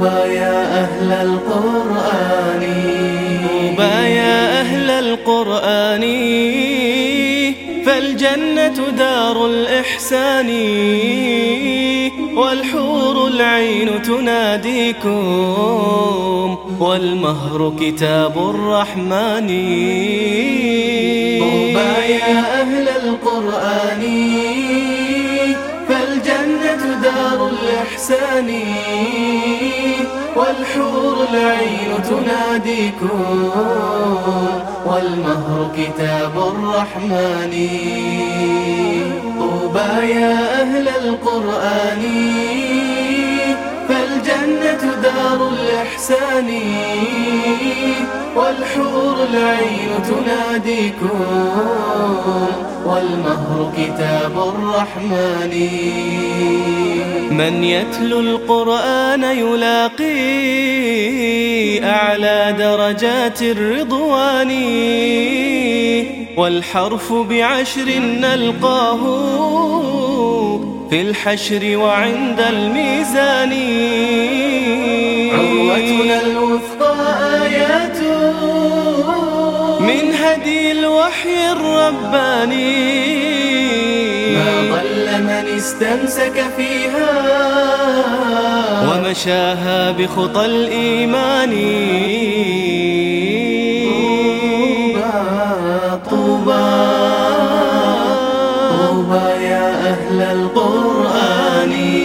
طوبى يا أهل القرآن. طوبى يا أهل القرآن. فالجنة دار الإحسان. والحور العين تناديكم. والمهر كتاب الرحمن. طوبى يا أهل القرآن. فالجنة دار الإحسان. والحور العين تناديكم والمهر كتاب الرحمن. طوبى يا أهل القرآن فالجنة دار الإحسان. والحور العين تناديكم والمهر كتاب الرحمن. من يتلو القرآن يلاقي أعلى درجات الرضوان. والحرف بعشر نلقاه في الحشر وعند الميزان. عروتنا الوثقى آيات من هدي الوحي الرباني. ما ضل من استمسك فيها ومشاها بخطى الإيمان. طوبى طوبى يا أهل القرآن.